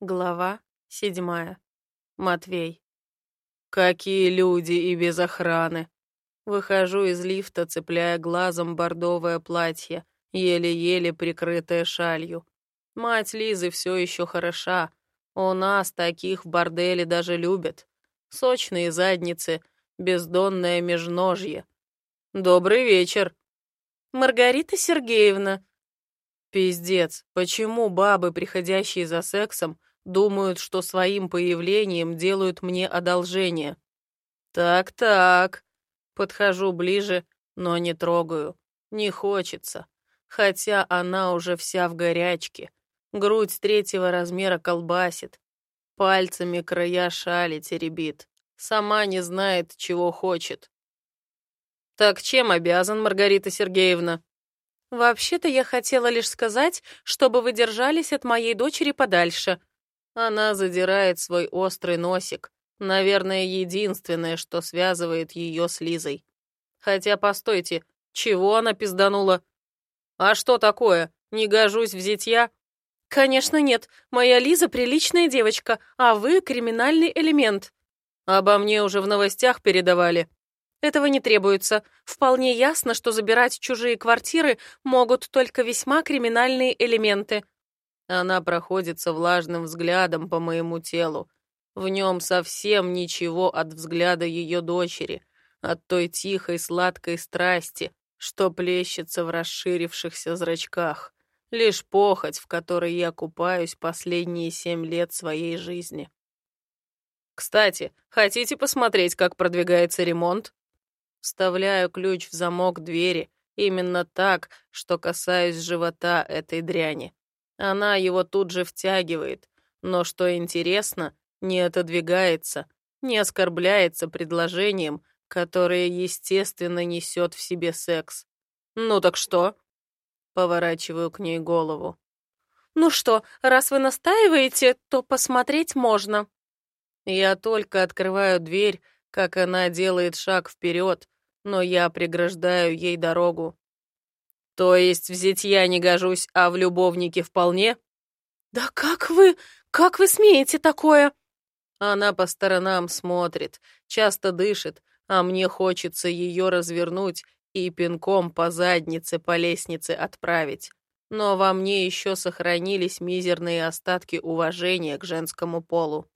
Глава седьмая. Матвей. Какие люди и без охраны. Выхожу из лифта, цепляя глазом бордовое платье, еле-еле прикрытое шалью. Мать Лизы все еще хороша. У нас таких в борделе даже любят. Сочные задницы, бездонное межножье. Добрый вечер. Маргарита Сергеевна. Пиздец, почему бабы, приходящие за сексом, Думают, что своим появлением делают мне одолжение. Так-так. Подхожу ближе, но не трогаю. Не хочется. Хотя она уже вся в горячке. Грудь третьего размера колбасит. Пальцами края шали теребит. Сама не знает, чего хочет. «Так чем обязан, Маргарита Сергеевна?» «Вообще-то я хотела лишь сказать, чтобы вы держались от моей дочери подальше», она задирает свой острый носик. Наверное, единственное, что связывает ее с Лизой. Хотя, постойте, чего она пизданула? А что такое? Не гожусь в зятья? Конечно нет. Моя Лиза приличная девочка, а вы криминальный элемент. Обо мне уже в новостях передавали. Этого не требуется. Вполне ясно, что забирать чужие квартиры могут только весьма криминальные элементы. Она проходится влажным взглядом по моему телу. В нем совсем ничего от взгляда ее дочери, от той тихой сладкой страсти, что плещется в расширившихся зрачках. Лишь похоть, в которой я купаюсь последние семь лет своей жизни. Кстати, хотите посмотреть, как продвигается ремонт? Вставляю ключ в замок двери, именно так, что касаюсь живота этой дряни. Она его тут же втягивает, но, что интересно, не отодвигается, не оскорбляется предложением, которое, естественно, несет в себе секс. «Ну так что?» Поворачиваю к ней голову. «Ну что, раз вы настаиваете, то посмотреть можно». Я только открываю дверь, как она делает шаг вперед, но я преграждаю ей дорогу. То есть в зятья не гожусь, а в любовнике вполне? Да как вы, как вы смеете такое? Она по сторонам смотрит, часто дышит, а мне хочется ее развернуть и пинком по заднице по лестнице отправить. Но во мне еще сохранились мизерные остатки уважения к женскому полу.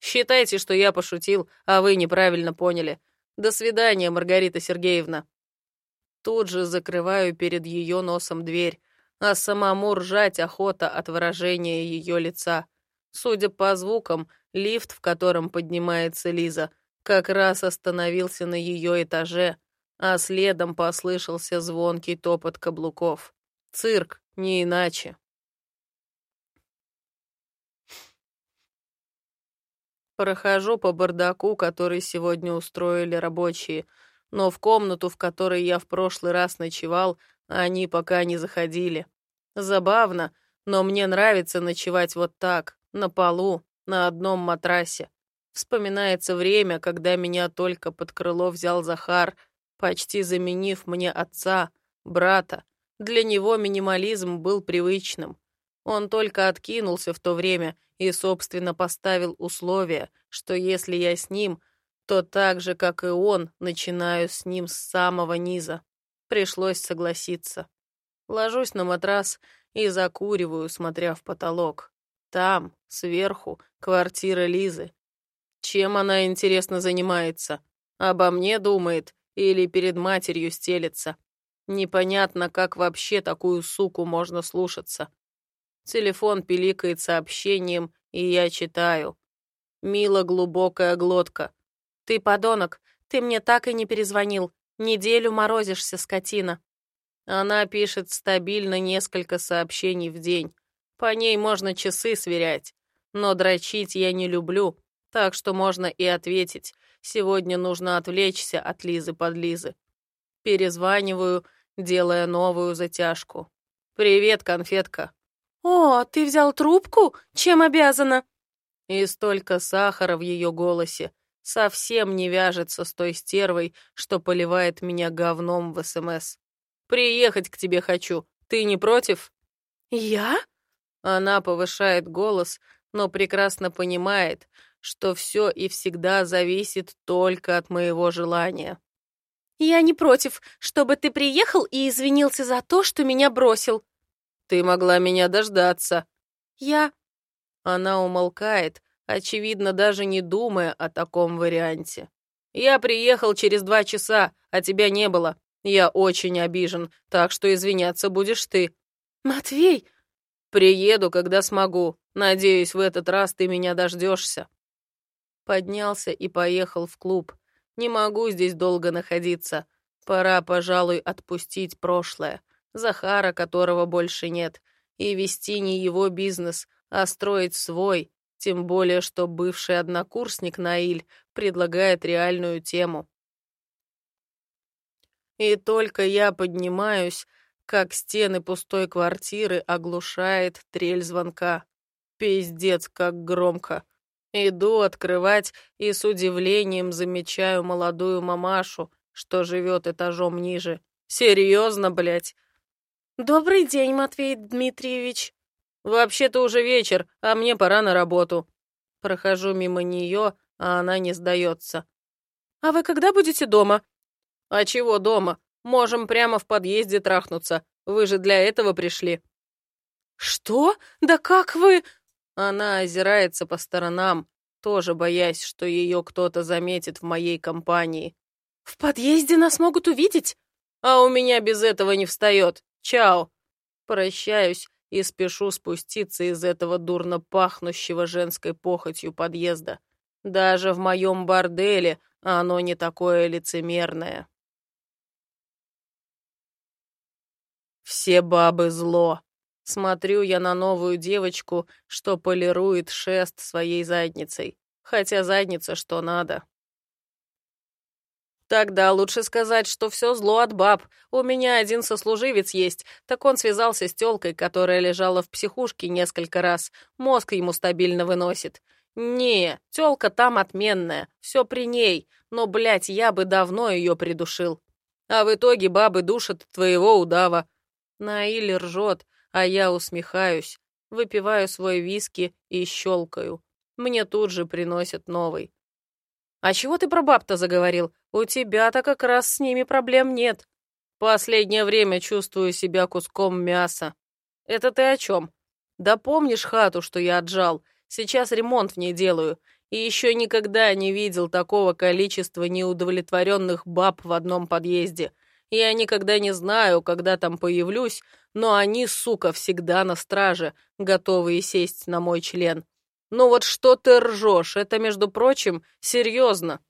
Считайте, что я пошутил, а вы неправильно поняли. До свидания, Маргарита Сергеевна. Тут же закрываю перед ее носом дверь, а самому ржать охота от выражения ее лица. Судя по звукам, лифт, в котором поднимается Лиза, как раз остановился на ее этаже, а следом послышался звонкий топот каблуков. Цирк, не иначе. Прохожу по бардаку, который сегодня устроили рабочие — но в комнату, в которой я в прошлый раз ночевал, они пока не заходили. Забавно, но мне нравится ночевать вот так, на полу, на одном матрасе. Вспоминается время, когда меня только под крыло взял Захар, почти заменив мне отца, брата. Для него минимализм был привычным. Он только откинулся в то время и, собственно, поставил условие, что если я с ним — то так же, как и он, начинаю с ним с самого низа. Пришлось согласиться. Ложусь на матрас и закуриваю, смотря в потолок. Там, сверху, квартира Лизы. Чем она, интересно, занимается? Обо мне думает или перед матерью стелется? Непонятно, как вообще такую суку можно слушаться. Телефон пиликает сообщением, и я читаю. Мила глубокая глотка. «Ты подонок, ты мне так и не перезвонил. Неделю морозишься, скотина». Она пишет стабильно несколько сообщений в день. По ней можно часы сверять. Но дрочить я не люблю, так что можно и ответить. Сегодня нужно отвлечься от Лизы под Лизы. Перезваниваю, делая новую затяжку. «Привет, конфетка». «О, ты взял трубку? Чем обязана?» И столько сахара в ее голосе совсем не вяжется с той стервой, что поливает меня говном в СМС. «Приехать к тебе хочу. Ты не против?» «Я?» Она повышает голос, но прекрасно понимает, что все и всегда зависит только от моего желания. «Я не против, чтобы ты приехал и извинился за то, что меня бросил». «Ты могла меня дождаться». «Я...» Она умолкает, очевидно, даже не думая о таком варианте. «Я приехал через два часа, а тебя не было. Я очень обижен, так что извиняться будешь ты». «Матвей!» «Приеду, когда смогу. Надеюсь, в этот раз ты меня дождешься». Поднялся и поехал в клуб. Не могу здесь долго находиться. Пора, пожалуй, отпустить прошлое. Захара, которого больше нет. И вести не его бизнес, а строить свой. Тем более, что бывший однокурсник Наиль предлагает реальную тему. И только я поднимаюсь, как стены пустой квартиры оглушает трель звонка. Пиздец, как громко. Иду открывать и с удивлением замечаю молодую мамашу, что живет этажом ниже. Серьезно, блядь? Добрый день, Матвей Дмитриевич. Вообще-то уже вечер, а мне пора на работу. Прохожу мимо нее, а она не сдается. А вы когда будете дома? А чего дома? Можем прямо в подъезде трахнуться. Вы же для этого пришли. Что? Да как вы... Она озирается по сторонам, тоже боясь, что ее кто-то заметит в моей компании. «В подъезде нас могут увидеть?» «А у меня без этого не встает. Чао!» Прощаюсь и спешу спуститься из этого дурно пахнущего женской похотью подъезда. Даже в моем борделе оно не такое лицемерное. Все бабы зло. Смотрю я на новую девочку, что полирует шест своей задницей. Хотя задница что надо. Тогда лучше сказать, что все зло от баб. У меня один сослуживец есть, так он связался с тёлкой, которая лежала в психушке несколько раз. Мозг ему стабильно выносит. Не, тёлка там отменная, все при ней, но, блядь, я бы давно ее придушил. А в итоге бабы душат твоего удава. Наиль ржет, а я усмехаюсь, выпиваю свой виски и щелкаю. Мне тут же приносят новый. «А чего ты про баб-то заговорил? У тебя-то как раз с ними проблем нет. Последнее время чувствую себя куском мяса. Это ты о чем? Да помнишь хату, что я отжал? Сейчас ремонт в ней делаю. И еще никогда не видел такого количества неудовлетворенных баб в одном подъезде. Я никогда не знаю, когда там появлюсь, но они, сука, всегда на страже, готовые сесть на мой член. Ну вот что ты ржешь, это, между прочим, серьезно.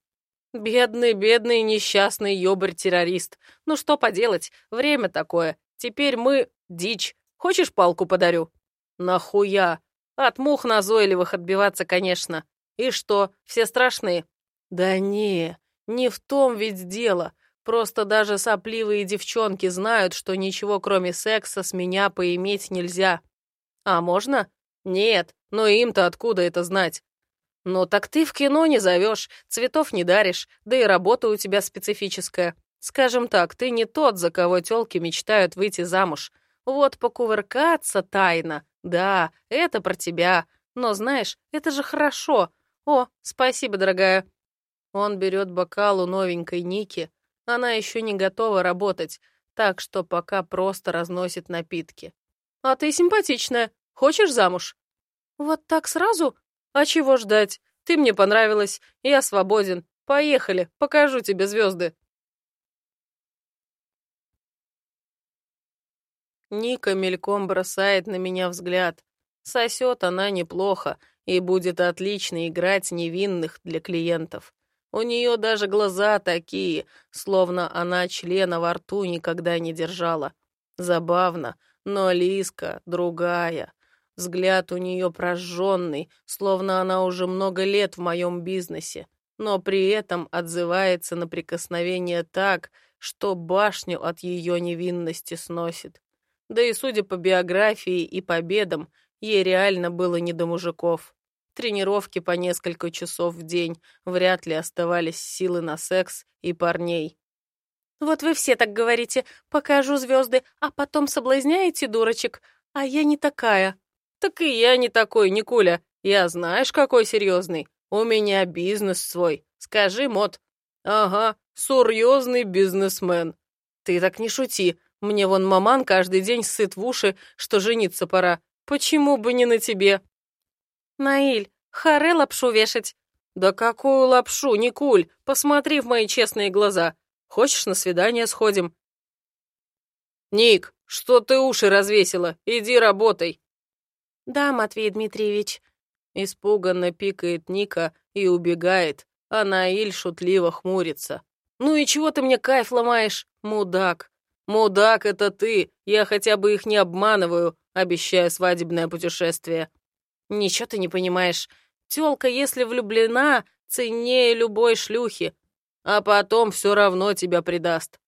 Бедный, бедный, несчастный ёбарь-террорист. Ну что поделать, время такое. Теперь мы дичь. Хочешь палку подарю? Нахуя? От мух назойливых отбиваться, конечно. И что, все страшные? Да не, не в том ведь дело. Просто даже сопливые девчонки знают, что ничего кроме секса с меня поиметь нельзя. А можно? Нет, но им-то откуда это знать? Ну так ты в кино не зовешь, цветов не даришь, да и работа у тебя специфическая. Скажем так, ты не тот, за кого тёлки мечтают выйти замуж. Вот покувыркаться тайно, да, это про тебя. Но знаешь, это же хорошо. О, спасибо, дорогая. Он берет бокал у новенькой Ники, она еще не готова работать, так что пока просто разносит напитки. «А ты симпатичная. Хочешь замуж?» «Вот так сразу? А чего ждать? Ты мне понравилась, я свободен. Поехали, покажу тебе звезды». Ника мельком бросает на меня взгляд. Сосет она неплохо и будет отлично играть невинных для клиентов. У нее даже глаза такие, словно она члена во рту никогда не держала. Забавно, но Лиска другая. Взгляд у нее прожженный, словно она уже много лет в моем бизнесе, но при этом отзывается на прикосновение так, что башню от ее невинности сносит. Да и судя по биографии и победам, ей реально было не до мужиков. Тренировки по несколько часов в день, вряд ли оставались силы на секс и парней. «Вот вы все так говорите, покажу звезды, а потом соблазняете дурочек, а я не такая». «Так и я не такой, Никуля. Я знаешь, какой серьезный? У меня бизнес свой. Скажи, Мот. Ага, серьезный бизнесмен. Ты так не шути. Мне вон маман каждый день сыт в уши, что жениться пора. Почему бы не на тебе? Наиль, харе лапшу вешать. Да какую лапшу, Никуль? Посмотри в мои честные глаза. Хочешь, на свидание сходим? Ник, что ты уши развесила? Иди работай. Да, Матвей Дмитриевич. Испуганно пикает Ника и убегает, а Наиль шутливо хмурится. «Ну и чего ты мне кайф ломаешь, мудак?» «Мудак, это ты! Я хотя бы их не обманываю, обещая свадебное путешествие». «Ничего ты не понимаешь. Тёлка, если влюблена, ценнее любой шлюхи, а потом все равно тебя предаст.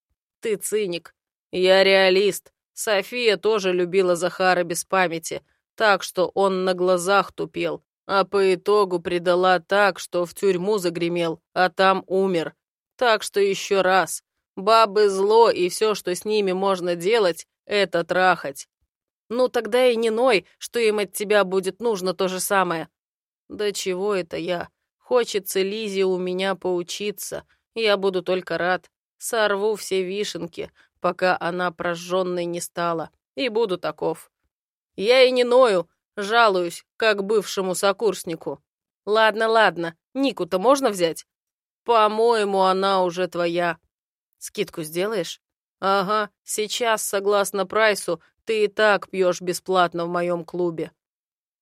Ты циник. Я реалист. София тоже любила Захара без памяти, так что он на глазах тупел, а по итогу предала так, что в тюрьму загремел, а там умер. Так что еще раз, Бабы зло, и все, что с ними можно делать, это трахать. Ну тогда и не ной, что им от тебя будет нужно то же самое. Да чего это я? Хочется Лизе у меня поучиться. Я буду только рад. Сорву все вишенки, пока она прожженной не стала. И буду таков. Я и не ною, жалуюсь, как бывшему сокурснику. Ладно, ладно, Нику-то можно взять? По-моему, она уже твоя. Скидку сделаешь? Ага, сейчас, согласно прайсу, ты и так пьешь бесплатно в моем клубе.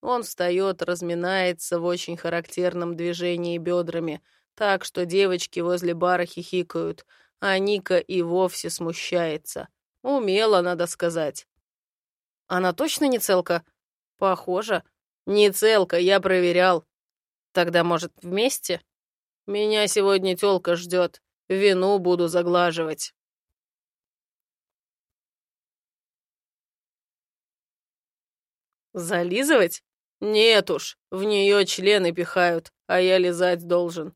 Он встает, разминается в очень характерном движении бедрами, так что девочки возле бара хихикают, а Ника и вовсе смущается. Умело, надо сказать. Она точно не целка? Похоже. Не целка, я проверял. Тогда, может, вместе? Меня сегодня тёлка ждет. Вину буду заглаживать. Зализывать? Нет уж, в нее члены пихают, а я лизать должен.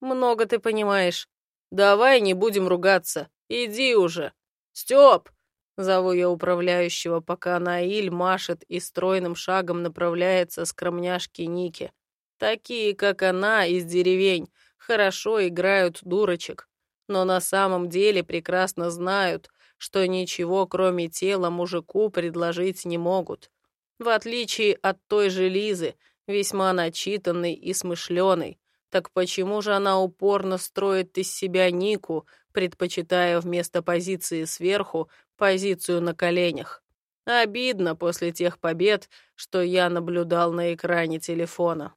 Много ты понимаешь. Давай не будем ругаться. Иди уже. Степ! Зову я управляющего, пока Наиль машет и стройным шагом направляется к скромняшке Ники. Такие, как она, из деревень, хорошо играют дурочек, но на самом деле прекрасно знают, что ничего, кроме тела, мужику предложить не могут. В отличие от той же Лизы, весьма начитанной и смышленой. Так почему же она упорно строит из себя Нику, предпочитая вместо позиции сверху позицию на коленях? Обидно после тех побед, что я наблюдал на экране телефона.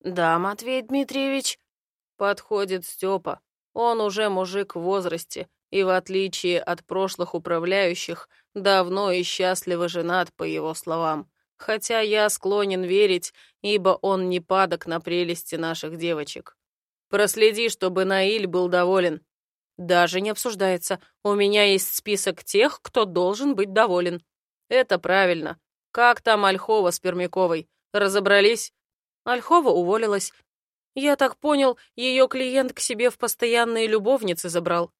«Да, Матвей Дмитриевич», — подходит Степа. Он уже мужик в возрасте и, в отличие от прошлых управляющих, давно и счастливо женат, по его словам. Хотя я склонен верить, ибо он не падок на прелести наших девочек. Проследи, чтобы Наиль был доволен. Даже не обсуждается. У меня есть список тех, кто должен быть доволен. Это правильно. Как там Ольхова с Пермяковой? Разобрались? Ольхова уволилась. Я так понял, ее клиент к себе в постоянные любовницы забрал.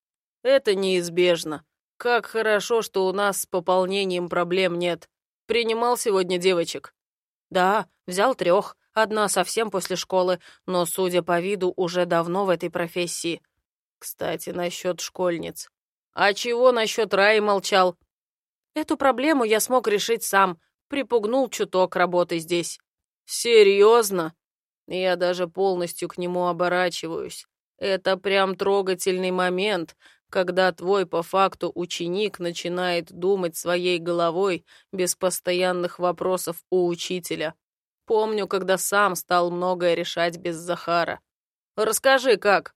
Это неизбежно. Как хорошо, что у нас с пополнением проблем нет. Принимал сегодня девочек? Да, взял трех. Одна совсем после школы, но, судя по виду, уже давно в этой профессии. Кстати, насчет школьниц. А чего насчет Раи молчал? Эту проблему я смог решить сам. Припугнул чуток работы здесь. Серьезно? Я даже полностью к нему оборачиваюсь. Это прям трогательный момент, когда твой по факту ученик начинает думать своей головой без постоянных вопросов у учителя. Помню, когда сам стал многое решать без Захара. Расскажи, как?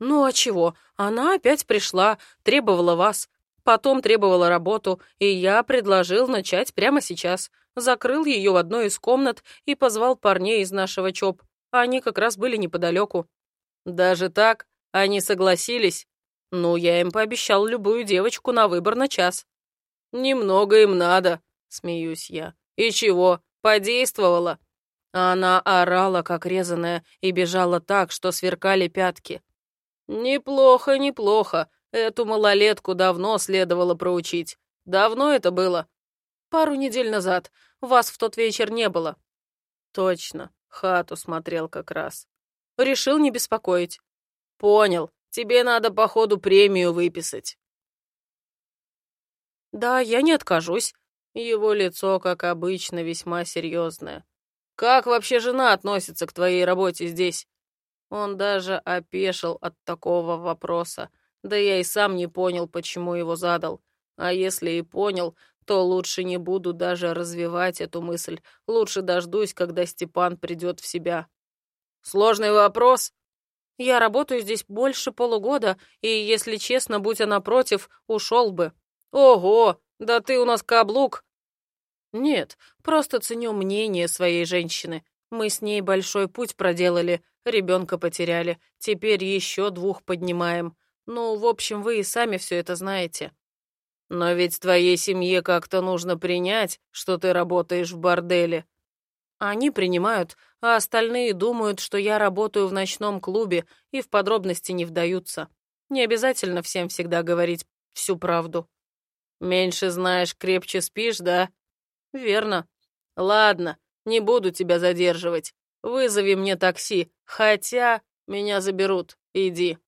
Ну а чего? Она опять пришла, требовала вас, потом требовала работу, и я предложил начать прямо сейчас. Закрыл ее в одной из комнат и позвал парней из нашего ЧОП. Они как раз были неподалеку. Даже так? Они согласились? Ну, я им пообещал любую девочку на выбор на час. Немного им надо, смеюсь я. И чего, подействовала? Она орала, как резаная, и бежала так, что сверкали пятки. Неплохо, неплохо. Эту малолетку давно следовало проучить. Давно это было? Пару недель назад. Вас в тот вечер не было. Точно, хату смотрел как раз. Решил не беспокоить. Понял, тебе надо по ходу премию выписать. Да, я не откажусь. Его лицо, как обычно, весьма серьезное. Как вообще жена относится к твоей работе здесь? Он даже опешил от такого вопроса. Да я и сам не понял, почему его задал. А если и понял, то лучше не буду даже развивать эту мысль. Лучше дождусь, когда Степан придет в себя. Сложный вопрос. Я работаю здесь больше полугода, и, если честно, будь она против, ушел бы. Ого, да ты у нас каблук. Нет, просто ценю мнение своей женщины. Мы с ней большой путь проделали, ребенка потеряли, теперь еще двух поднимаем. Ну, в общем, вы и сами все это знаете. Но ведь твоей семье как-то нужно принять, что ты работаешь в борделе. Они принимают, а остальные думают, что я работаю в ночном клубе и в подробности не вдаются. Не обязательно всем всегда говорить всю правду. Меньше знаешь, крепче спишь, да? Верно. Ладно, не буду тебя задерживать. Вызови мне такси, хотя меня заберут. Иди.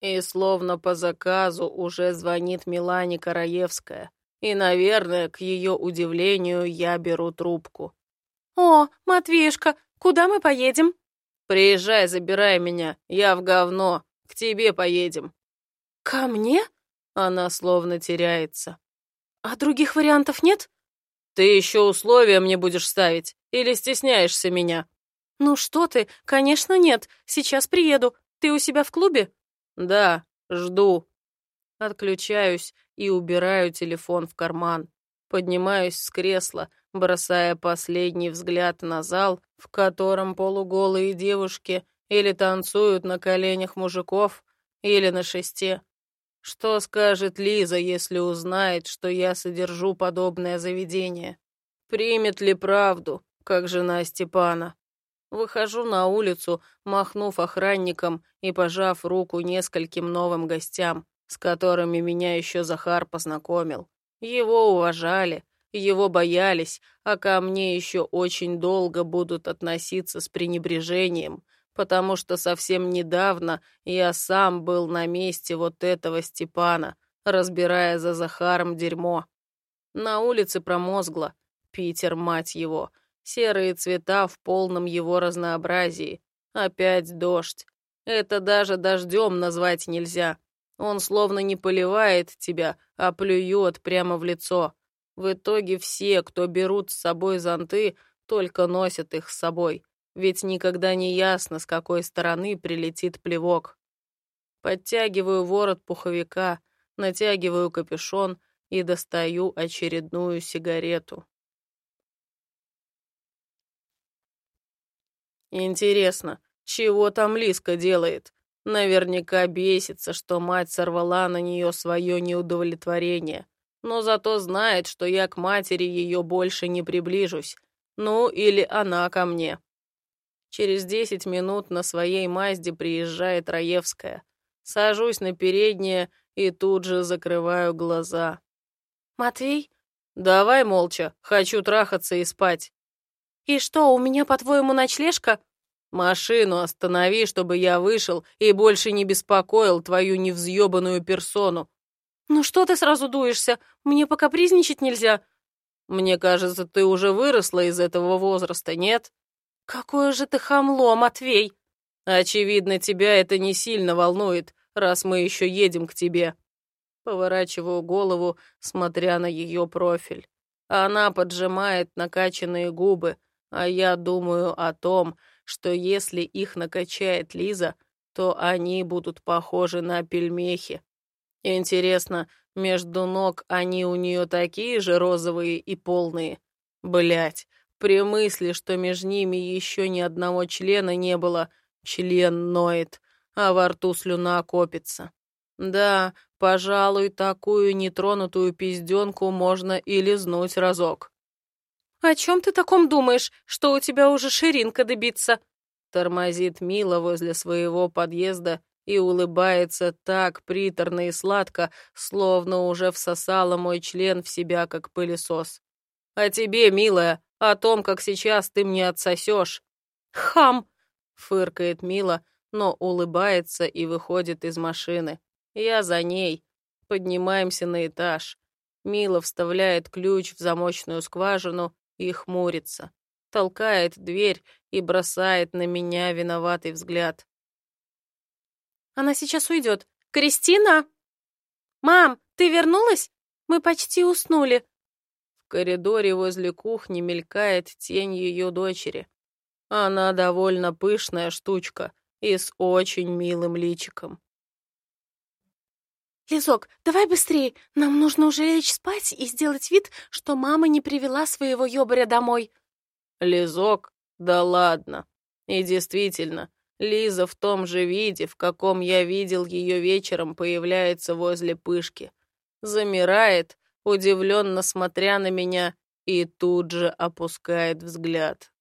И словно по заказу уже звонит Милане Караевская. И, наверное, к ее удивлению, я беру трубку. «О, Матвеюшка, куда мы поедем?» «Приезжай, забирай меня, я в говно, к тебе поедем». «Ко мне?» Она словно теряется. «А других вариантов нет?» «Ты еще условия мне будешь ставить или стесняешься меня?» «Ну что ты, конечно нет, сейчас приеду. Ты у себя в клубе?» «Да, жду». Отключаюсь и убираю телефон в карман. Поднимаюсь с кресла, бросая последний взгляд на зал, в котором полуголые девушки или танцуют на коленях мужиков, или на шесте. Что скажет Лиза, если узнает, что я содержу подобное заведение? Примет ли правду, как жена Степана? Выхожу на улицу, махнув охранником и пожав руку нескольким новым гостям, с которыми меня еще Захар познакомил. Его уважали, его боялись, а ко мне еще очень долго будут относиться с пренебрежением, потому что совсем недавно я сам был на месте вот этого Степана, разбирая за Захаром дерьмо. На улице промозгло. Питер, мать его — Серые цвета в полном его разнообразии. Опять дождь. Это даже дождем назвать нельзя. Он словно не поливает тебя, а плюет прямо в лицо. В итоге все, кто берут с собой зонты, только носят их с собой. Ведь никогда не ясно, с какой стороны прилетит плевок. Подтягиваю ворот пуховика, натягиваю капюшон и достаю очередную сигарету. Интересно, чего там Лиска делает? Наверняка бесится, что мать сорвала на нее свое неудовлетворение. Но зато знает, что я к матери ее больше не приближусь. Ну, или она ко мне. Через десять минут на своей Мазде приезжает Раевская. Сажусь на переднее и тут же закрываю глаза. «Матвей?» «Давай молча, хочу трахаться и спать». «И что, у меня, по-твоему, ночлежка?» «Машину останови, чтобы я вышел и больше не беспокоил твою невзъебанную персону». «Ну что ты сразу дуешься? Мне покапризничать нельзя». «Мне кажется, ты уже выросла из этого возраста, нет?» «Какое же ты хамло, Матвей!» «Очевидно, тебя это не сильно волнует, раз мы еще едем к тебе». Поворачиваю голову, смотря на ее профиль. Она поджимает накачанные губы, а я думаю о том, что если их накачает Лиза, то они будут похожи на пельмехи. Интересно, между ног они у нее такие же розовые и полные? Блять, при мысли, что между ними еще ни одного члена не было, член ноет, а во рту слюна копится. Да, пожалуй, такую нетронутую пизденку можно и лизнуть разок. «О чем ты таком думаешь, что у тебя уже ширинка добиться?» Тормозит Мила возле своего подъезда и улыбается так приторно и сладко, словно уже всосала мой член в себя, как пылесос. «А тебе, милая, о том, как сейчас ты мне отсосешь. «Хам!» — фыркает Мила, но улыбается и выходит из машины. Я за ней. Поднимаемся на этаж. Мила вставляет ключ в замочную скважину и хмурится. Толкает дверь и бросает на меня виноватый взгляд. «Она сейчас уйдет. Кристина!» «Мам, ты вернулась? Мы почти уснули». В коридоре возле кухни мелькает тень ее дочери. Она довольно пышная штучка и с очень милым личиком. «Лизок, давай быстрее. Нам нужно уже лечь спать и сделать вид, что мама не привела своего ёбаря домой». «Лизок? Да ладно. И действительно, Лиза в том же виде, в каком я видел ее вечером, появляется возле пышки. Замирает, удивленно смотря на меня, и тут же опускает взгляд.